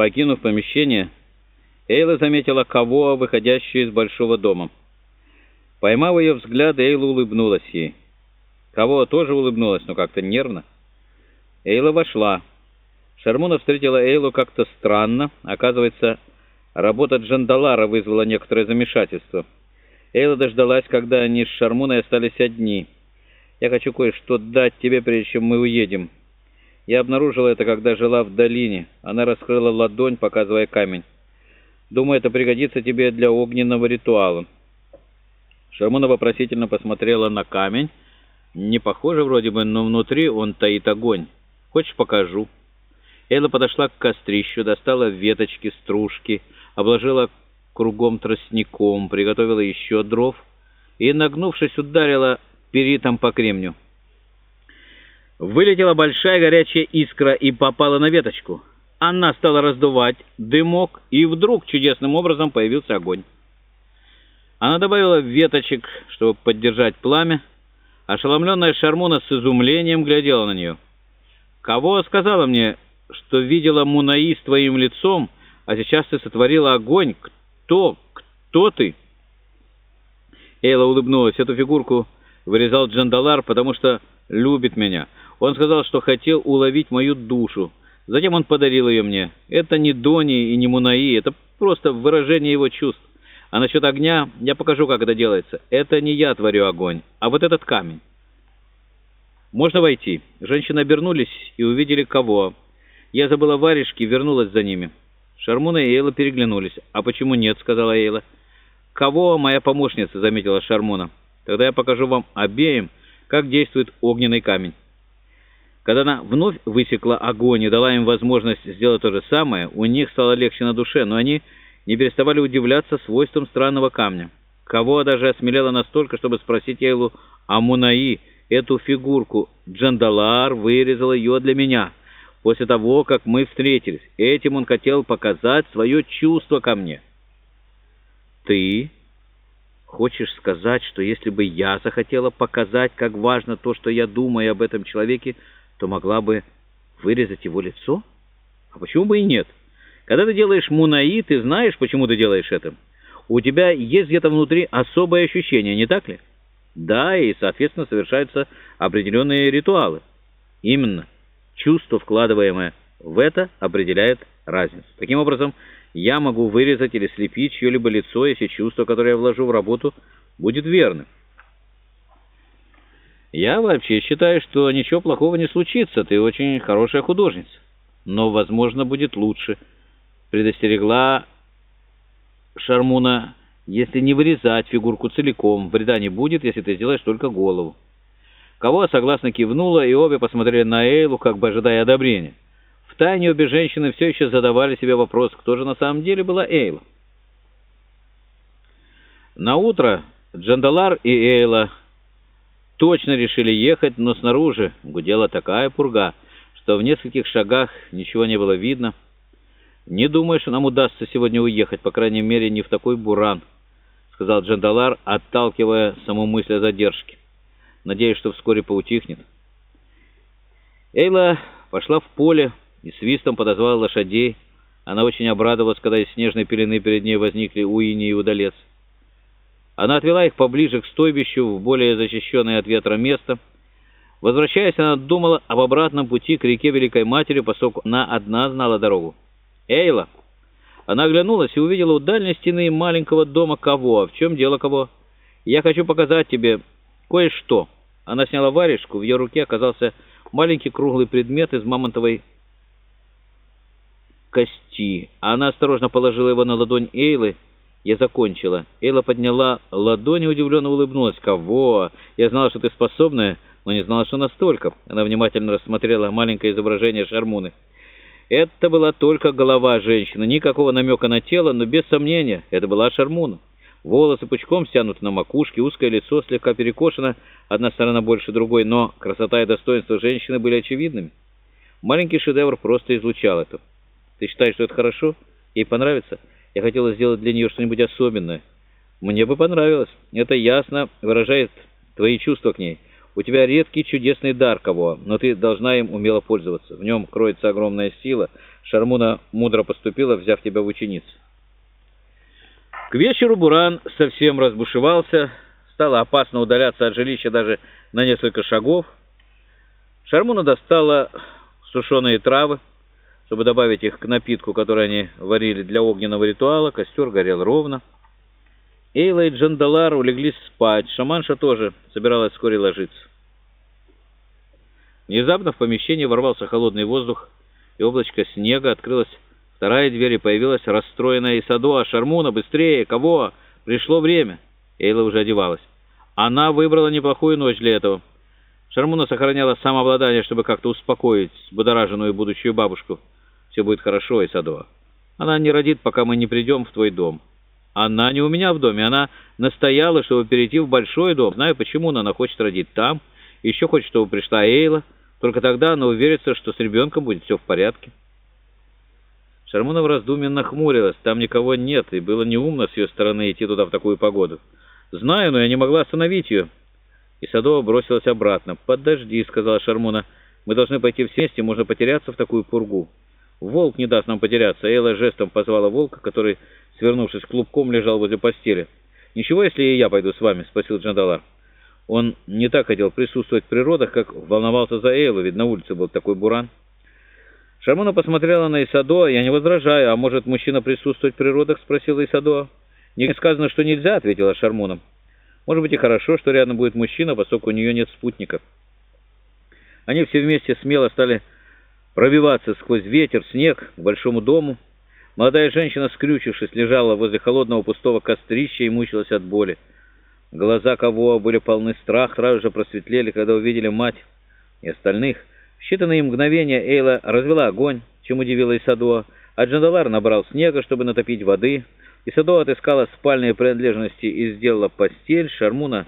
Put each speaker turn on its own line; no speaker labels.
Покинув помещение, Эйла заметила кого, выходящую из большого дома. Поймав ее взгляд, Эйла улыбнулась ей. Кого тоже улыбнулась, но как-то нервно. Эйла вошла. Шармуна встретила Эйлу как-то странно. Оказывается, работа Джандалара вызвала некоторое замешательство. Эйла дождалась, когда они с Шармуной остались одни. «Я хочу кое-что дать тебе, прежде чем мы уедем». Я обнаружила это, когда жила в долине. Она раскрыла ладонь, показывая камень. Думаю, это пригодится тебе для огненного ритуала. Шармона вопросительно посмотрела на камень. Не похоже вроде бы, но внутри он таит огонь. Хочешь, покажу?» Эйла подошла к кострищу, достала веточки, стружки, обложила кругом тростником, приготовила еще дров и, нагнувшись, ударила перитом по кремню. Вылетела большая горячая искра и попала на веточку. Она стала раздувать дымок, и вдруг чудесным образом появился огонь. Она добавила веточек, чтобы поддержать пламя. Ошеломленная Шармуна с изумлением глядела на нее. «Кого сказала мне, что видела Мунаи с твоим лицом, а сейчас ты сотворила огонь? Кто? Кто ты?» Эйла улыбнулась. Эту фигурку вырезал Джандалар, потому что любит меня. Он сказал, что хотел уловить мою душу. Затем он подарил ее мне. Это не Дони и не Мунаи, это просто выражение его чувств. А насчет огня я покажу, как это делается. Это не я творю огонь, а вот этот камень. Можно войти. Женщины обернулись и увидели кого. Я забыла варежки вернулась за ними. Шармуна и Эйла переглянулись. «А почему нет?» — сказала Эйла. «Кого моя помощница?» — заметила Шармуна. «Тогда я покажу вам обеим, как действует огненный камень». Когда она вновь высекла огонь и дала им возможность сделать то же самое, у них стало легче на душе, но они не переставали удивляться свойствам странного камня. Кого даже осмелела настолько, чтобы спросить Эйлу о Мунаи, эту фигурку. Джандалар вырезал ее для меня. После того, как мы встретились, этим он хотел показать свое чувство ко мне. Ты хочешь сказать, что если бы я захотела показать, как важно то, что я думаю об этом человеке, то могла бы вырезать его лицо? А почему бы и нет? Когда ты делаешь мунаи, ты знаешь, почему ты делаешь это. У тебя есть где-то внутри особое ощущение, не так ли? Да, и, соответственно, совершаются определенные ритуалы. Именно. Чувство, вкладываемое в это, определяет разницу. Таким образом, я могу вырезать или слепить чье-либо лицо, если чувство, которое я вложу в работу, будет верным. Я вообще считаю, что ничего плохого не случится, ты очень хорошая художница. Но, возможно, будет лучше. Предостерегла Шармуна, если не вырезать фигурку целиком, вреда не будет, если ты сделаешь только голову. Кого согласно кивнула, и обе посмотрели на Эйлу, как бы ожидая одобрения. В тайне обе женщины все еще задавали себе вопрос, кто же на самом деле была Эйла. На утро Джандалар и Эйла точно решили ехать, но снаружи гудела такая пурга, что в нескольких шагах ничего не было видно. «Не думаю, что нам удастся сегодня уехать, по крайней мере, не в такой буран», — сказал Джандалар, отталкивая саму мысль о задержке. «Надеюсь, что вскоре поутихнет». Эйла пошла в поле и свистом подозвала лошадей. Она очень обрадовалась, когда из снежной пелены перед ней возникли Уини и Удалец. Она отвела их поближе к стойбищу, в более защищенное от ветра место. Возвращаясь, она думала об обратном пути к реке Великой Матери, поскольку она одна знала дорогу. «Эйла!» Она оглянулась и увидела у дальней стены маленького дома кого. В чем дело кого? «Я хочу показать тебе кое-что». Она сняла варежку, в ее руке оказался маленький круглый предмет из мамонтовой кости. Она осторожно положила его на ладонь Эйлы, я закончила. Эйла подняла ладони и удивленно улыбнулась. «Кого? Я знала, что ты способная, но не знала, что настолько». Она внимательно рассмотрела маленькое изображение Шармуны. Это была только голова женщины, никакого намека на тело, но без сомнения, это была Шармуна. Волосы пучком стянуты на макушке, узкое лицо слегка перекошено, одна сторона больше другой, но красота и достоинство женщины были очевидными. Маленький шедевр просто излучал это. «Ты считаешь, что это хорошо? Ей понравится?» Я хотела сделать для нее что-нибудь особенное. Мне бы понравилось. Это ясно выражает твои чувства к ней. У тебя редкий чудесный дар, кого, но ты должна им умело пользоваться. В нем кроется огромная сила. Шармуна мудро поступила, взяв тебя в ученицы. К вечеру Буран совсем разбушевался, стало опасно удаляться от жилища даже на несколько шагов. Шармуна достала сушеные травы, чтобы добавить их к напитку, который они варили для огненного ритуала. Костер горел ровно. Эйла и Джандалар улеглись спать. Шаманша тоже собиралась вскоре ложиться. Внезапно в помещение ворвался холодный воздух, и облачко снега открылась вторая дверь, и появилась расстроенная Исадуа. «Шармуна, быстрее! Кого? Пришло время!» Эйла уже одевалась. Она выбрала неплохую ночь для этого. Шармуна сохраняла самообладание, чтобы как-то успокоить будораженную будущую бабушку. «Все будет хорошо, Исадуа. Она не родит, пока мы не придем в твой дом». Она не у меня в доме. Она настояла, чтобы перейти в большой дом. Знаю почему, но она хочет родить там. Еще хочет, чтобы пришла Эйла. Только тогда она уверится, что с ребенком будет все в порядке. Шармуна в раздумье нахмурилась. Там никого нет, и было неумно с ее стороны идти туда в такую погоду. Знаю, но я не могла остановить ее. И Садова бросилась обратно. «Подожди», — сказала Шармуна. «Мы должны пойти все вместе, можно потеряться в такую пургу». «Волк не даст нам потеряться». Эйла жестом позвала волка, который свернувшись клубком, лежал возле постели. «Ничего, если и я пойду с вами?» — спросил Джандалар. Он не так хотел присутствовать в природах, как волновался за Эйлу, ведь на улице был такой буран. Шармона посмотрела на Исадо. «Я не возражаю. А может, мужчина присутствовать в природах?» — спросила Исадо. «Не сказано, что нельзя», — ответила Шармона. «Может быть и хорошо, что рядом будет мужчина, поскольку у нее нет спутников». Они все вместе смело стали пробиваться сквозь ветер, снег к большому дому. Молодая женщина, скрючившись, лежала возле холодного пустого кострища и мучилась от боли. Глаза кого были полны страха, сразу же просветлели, когда увидели мать и остальных. В считанные мгновения Эйла развела огонь, чем удивила Исадуа, а Джандалар набрал снега, чтобы натопить воды. Исадуа отыскала спальные принадлежности и сделала постель. Шармуна